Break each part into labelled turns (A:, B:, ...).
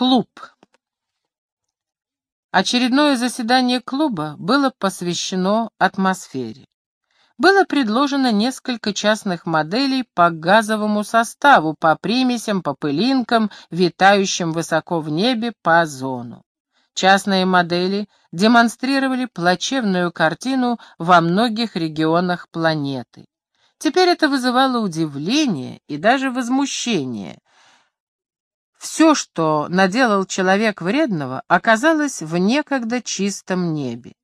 A: Клуб. Очередное заседание клуба было посвящено атмосфере. Было предложено несколько частных моделей по газовому составу, по примесям, по пылинкам, витающим высоко в небе по озону. Частные модели демонстрировали плачевную картину во многих регионах планеты. Теперь это вызывало удивление и даже возмущение. Все, что наделал человек вредного, оказалось в некогда чистом небе.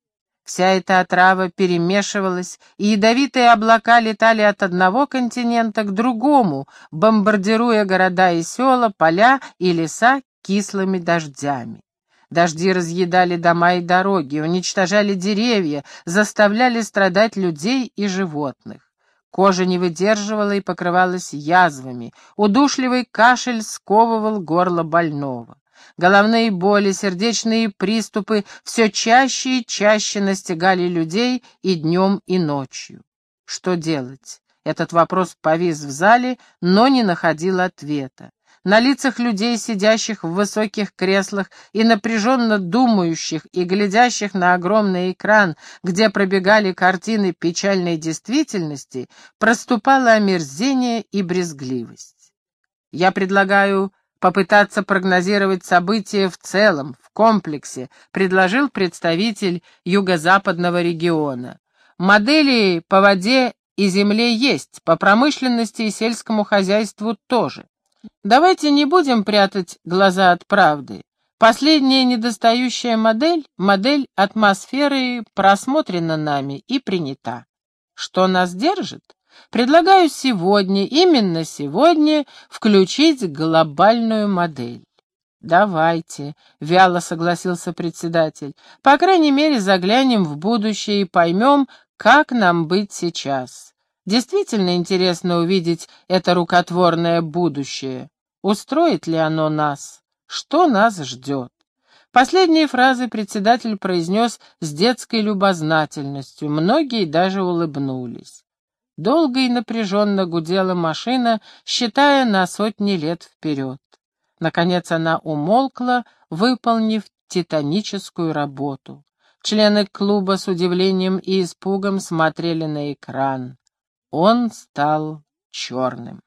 A: Вся эта отрава перемешивалась, и ядовитые облака летали от одного континента к другому, бомбардируя города и села, поля и леса кислыми дождями. Дожди разъедали дома и дороги, уничтожали деревья, заставляли страдать людей и животных. Кожа не выдерживала и покрывалась язвами, удушливый кашель сковывал горло больного. Головные боли, сердечные приступы все чаще и чаще настигали людей и днем, и ночью. Что делать? Этот вопрос повис в зале, но не находил ответа. На лицах людей, сидящих в высоких креслах и напряженно думающих и глядящих на огромный экран, где пробегали картины печальной действительности, проступало омерзение и брезгливость. Я предлагаю попытаться прогнозировать события в целом, в комплексе, предложил представитель юго-западного региона. Модели по воде и земле есть, по промышленности и сельскому хозяйству тоже. Давайте не будем прятать глаза от правды. Последняя недостающая модель, модель атмосферы, просмотрена нами и принята. Что нас держит? Предлагаю сегодня, именно сегодня, включить глобальную модель. «Давайте», — вяло согласился председатель. «По крайней мере, заглянем в будущее и поймем, как нам быть сейчас. Действительно интересно увидеть это рукотворное будущее. Устроит ли оно нас? Что нас ждет? Последние фразы председатель произнес с детской любознательностью, многие даже улыбнулись. Долго и напряженно гудела машина, считая на сотни лет вперед. Наконец она умолкла, выполнив титаническую работу. Члены клуба с удивлением и испугом смотрели на экран. Он стал черным.